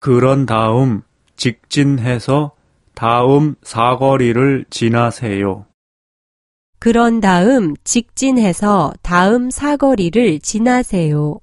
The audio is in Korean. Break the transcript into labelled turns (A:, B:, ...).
A: 그런 다음 직진해서 다음 사거리를 지나세요.
B: 그런 다음 직진해서 다음 사거리를 지나세요.